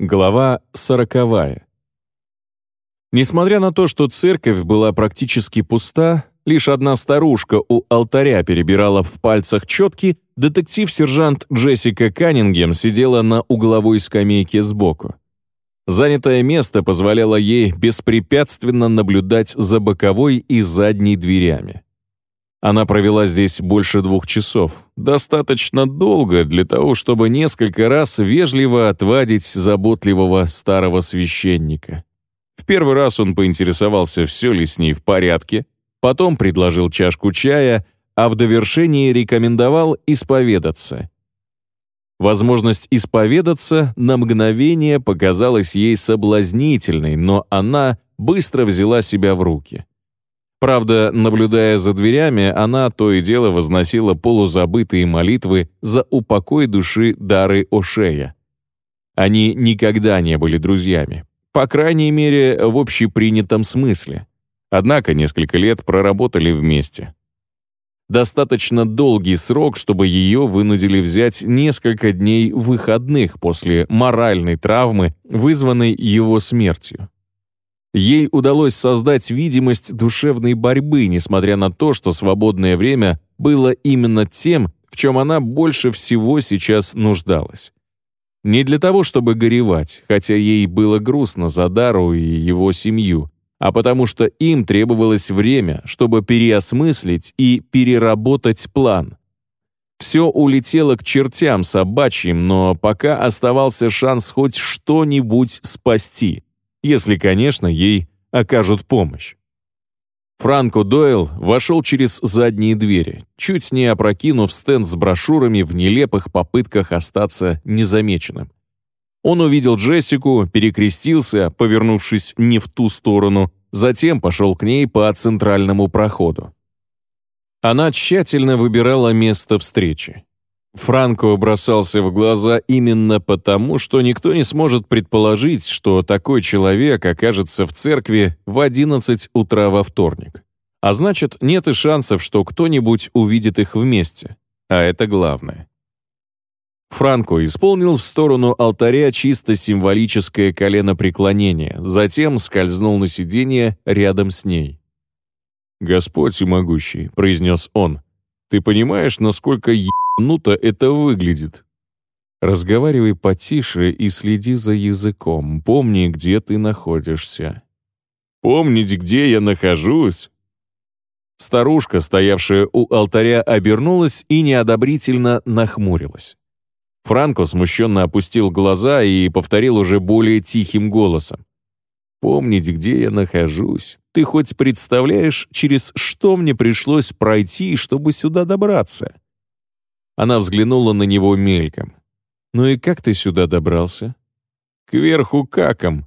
Глава сороковая. Несмотря на то, что церковь была практически пуста, лишь одна старушка у алтаря перебирала в пальцах четки, детектив-сержант Джессика Каннингем сидела на угловой скамейке сбоку. Занятое место позволяло ей беспрепятственно наблюдать за боковой и задней дверями. Она провела здесь больше двух часов, достаточно долго для того, чтобы несколько раз вежливо отвадить заботливого старого священника. В первый раз он поинтересовался, все ли с ней в порядке, потом предложил чашку чая, а в довершении рекомендовал исповедаться. Возможность исповедаться на мгновение показалась ей соблазнительной, но она быстро взяла себя в руки. Правда, наблюдая за дверями, она то и дело возносила полузабытые молитвы за упокой души Дары Ошея. Они никогда не были друзьями, по крайней мере, в общепринятом смысле. Однако несколько лет проработали вместе. Достаточно долгий срок, чтобы ее вынудили взять несколько дней выходных после моральной травмы, вызванной его смертью. Ей удалось создать видимость душевной борьбы, несмотря на то, что свободное время было именно тем, в чем она больше всего сейчас нуждалась. Не для того, чтобы горевать, хотя ей было грустно за Дару и его семью, а потому что им требовалось время, чтобы переосмыслить и переработать план. Все улетело к чертям собачьим, но пока оставался шанс хоть что-нибудь спасти если, конечно, ей окажут помощь. Франко Дойл вошел через задние двери, чуть не опрокинув стенд с брошюрами в нелепых попытках остаться незамеченным. Он увидел Джессику, перекрестился, повернувшись не в ту сторону, затем пошел к ней по центральному проходу. Она тщательно выбирала место встречи. Франко бросался в глаза именно потому, что никто не сможет предположить, что такой человек окажется в церкви в 11 утра во вторник. А значит, нет и шансов, что кто-нибудь увидит их вместе. А это главное. Франко исполнил в сторону алтаря чисто символическое коленопреклонение, затем скользнул на сиденье рядом с ней. «Господь всемогущий», — произнес он, — «ты понимаешь, насколько ебануто это выглядит. Разговаривай потише и следи за языком. Помни, где ты находишься. Помнить, где я нахожусь? Старушка, стоявшая у алтаря, обернулась и неодобрительно нахмурилась. Франко смущенно опустил глаза и повторил уже более тихим голосом. «Помнить, где я нахожусь. Ты хоть представляешь, через что мне пришлось пройти, чтобы сюда добраться?» Она взглянула на него мельком. «Ну и как ты сюда добрался?» «Кверху каком.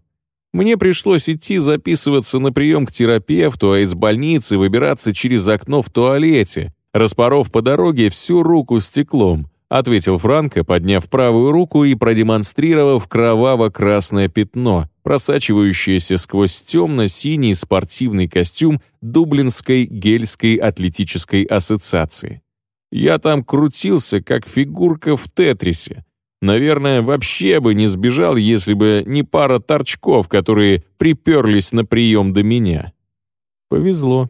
Мне пришлось идти записываться на прием к терапевту, а из больницы выбираться через окно в туалете, распоров по дороге всю руку стеклом», ответил Франко, подняв правую руку и продемонстрировав кроваво-красное пятно, просачивающееся сквозь темно-синий спортивный костюм Дублинской гельской атлетической ассоциации. Я там крутился, как фигурка в тетрисе. Наверное, вообще бы не сбежал, если бы не пара торчков, которые приперлись на прием до меня. Повезло.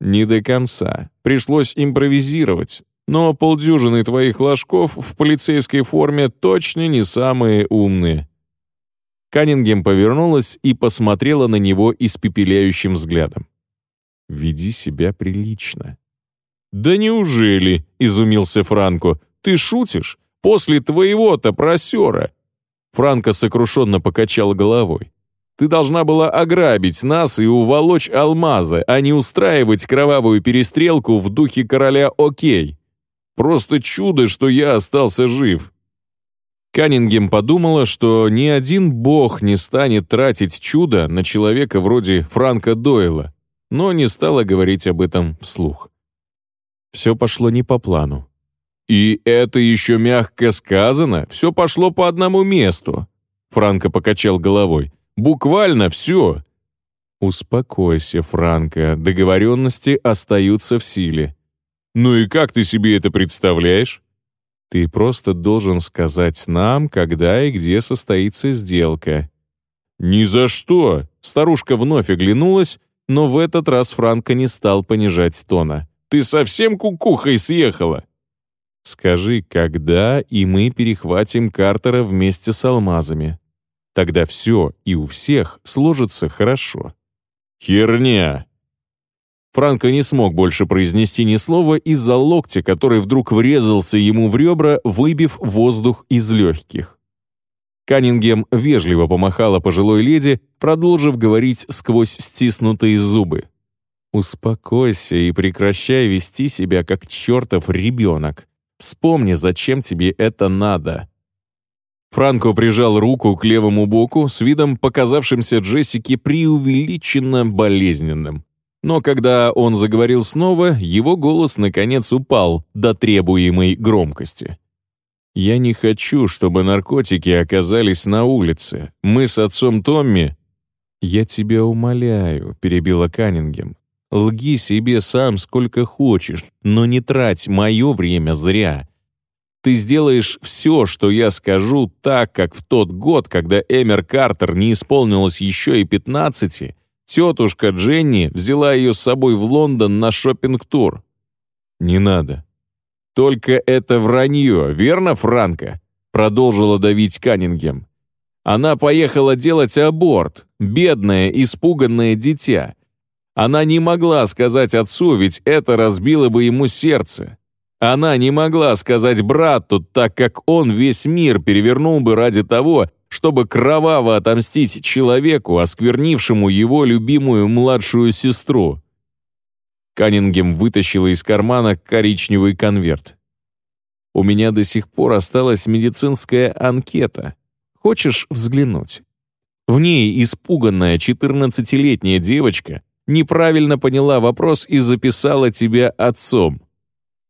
Не до конца. Пришлось импровизировать. Но полдюжины твоих ложков в полицейской форме точно не самые умные. Каннингем повернулась и посмотрела на него испепеляющим взглядом. «Веди себя прилично», «Да неужели?» — изумился Франко. «Ты шутишь? После твоего-то просера!» Франко сокрушенно покачал головой. «Ты должна была ограбить нас и уволочь алмазы, а не устраивать кровавую перестрелку в духе короля Окей. Просто чудо, что я остался жив». Каннингем подумала, что ни один бог не станет тратить чудо на человека вроде Франка Дойла, но не стала говорить об этом вслух. Все пошло не по плану. «И это еще мягко сказано, все пошло по одному месту», Франко покачал головой. «Буквально все». «Успокойся, Франко, договоренности остаются в силе». «Ну и как ты себе это представляешь?» Ты просто должен сказать нам, когда и где состоится сделка». «Ни за что!» Старушка вновь оглянулась, но в этот раз Франко не стал понижать тона. «Ты совсем кукухой съехала?» «Скажи, когда, и мы перехватим Картера вместе с алмазами. Тогда все и у всех сложится хорошо». «Херня!» Франко не смог больше произнести ни слова из-за локтя, который вдруг врезался ему в ребра, выбив воздух из легких. Каннингем вежливо помахала пожилой леди, продолжив говорить сквозь стиснутые зубы. «Успокойся и прекращай вести себя как чертов ребенок. Вспомни, зачем тебе это надо». Франко прижал руку к левому боку с видом, показавшимся Джессике преувеличенно болезненным. Но когда он заговорил снова, его голос наконец упал до требуемой громкости. «Я не хочу, чтобы наркотики оказались на улице. Мы с отцом Томми...» «Я тебя умоляю», — перебила Каннингем. «Лги себе сам сколько хочешь, но не трать мое время зря. Ты сделаешь все, что я скажу, так, как в тот год, когда Эмер Картер не исполнилось еще и пятнадцати, Тетушка Дженни взяла ее с собой в Лондон на шопинг-тур. Не надо. Только это вранье, верно, Франко? Продолжила давить Каннингем. Она поехала делать аборт, бедное, испуганное дитя. Она не могла сказать отцу, ведь это разбило бы ему сердце. Она не могла сказать брату, так как он весь мир перевернул бы ради того, чтобы кроваво отомстить человеку, осквернившему его любимую младшую сестру. Каннингем вытащила из кармана коричневый конверт. «У меня до сих пор осталась медицинская анкета. Хочешь взглянуть?» В ней испуганная 14-летняя девочка неправильно поняла вопрос и записала тебя отцом.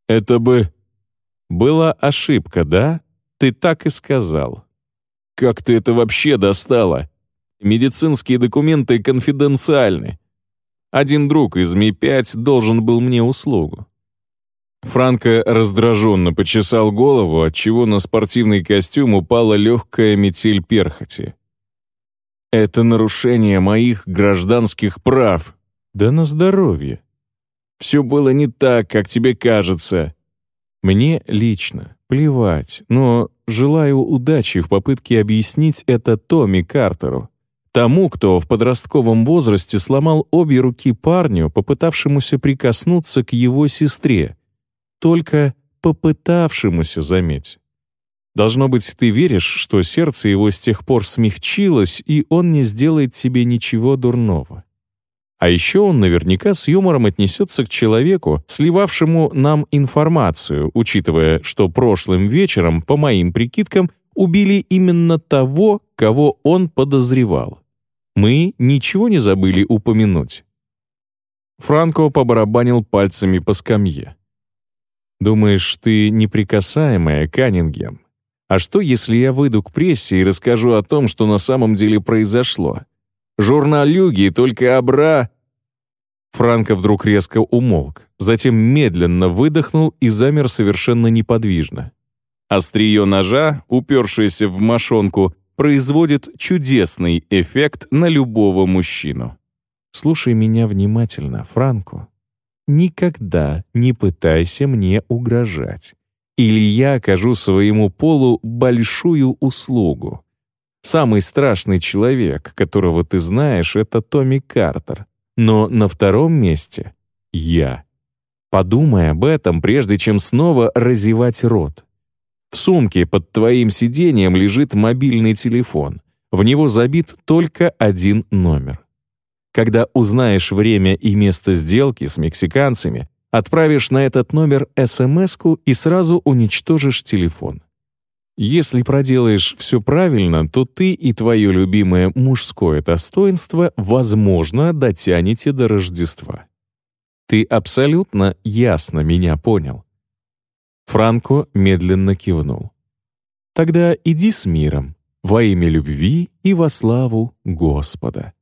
Это бы... Была ошибка, да? Ты так и сказал. Как ты это вообще достала? Медицинские документы конфиденциальны. Один друг из Ми-5 должен был мне услугу. Франко раздраженно почесал голову, отчего на спортивный костюм упала легкая метель перхоти. «Это нарушение моих гражданских прав. Да на здоровье. Все было не так, как тебе кажется. Мне лично плевать, но желаю удачи в попытке объяснить это Томми Картеру, тому, кто в подростковом возрасте сломал обе руки парню, попытавшемуся прикоснуться к его сестре. Только попытавшемуся, заметь. Должно быть, ты веришь, что сердце его с тех пор смягчилось, и он не сделает тебе ничего дурного. А еще он наверняка с юмором отнесется к человеку, сливавшему нам информацию, учитывая, что прошлым вечером, по моим прикидкам, убили именно того, кого он подозревал. Мы ничего не забыли упомянуть. Франко побарабанил пальцами по скамье. «Думаешь, ты неприкасаемая, Каннингем? А что, если я выйду к прессе и расскажу о том, что на самом деле произошло? Журналюги только обра...» Франко вдруг резко умолк, затем медленно выдохнул и замер совершенно неподвижно. Острие ножа, упершееся в мошонку, производит чудесный эффект на любого мужчину. Слушай меня внимательно, Франко. Никогда не пытайся мне угрожать. Или я окажу своему полу большую услугу. Самый страшный человек, которого ты знаешь, это Томми Картер. Но на втором месте — я. Подумай об этом, прежде чем снова разевать рот. В сумке под твоим сиденьем лежит мобильный телефон. В него забит только один номер. Когда узнаешь время и место сделки с мексиканцами, отправишь на этот номер смс и сразу уничтожишь телефон. Если проделаешь все правильно, то ты и твое любимое мужское достоинство, возможно, дотянете до Рождества. Ты абсолютно ясно меня понял. Франко медленно кивнул. Тогда иди с миром, во имя любви и во славу Господа.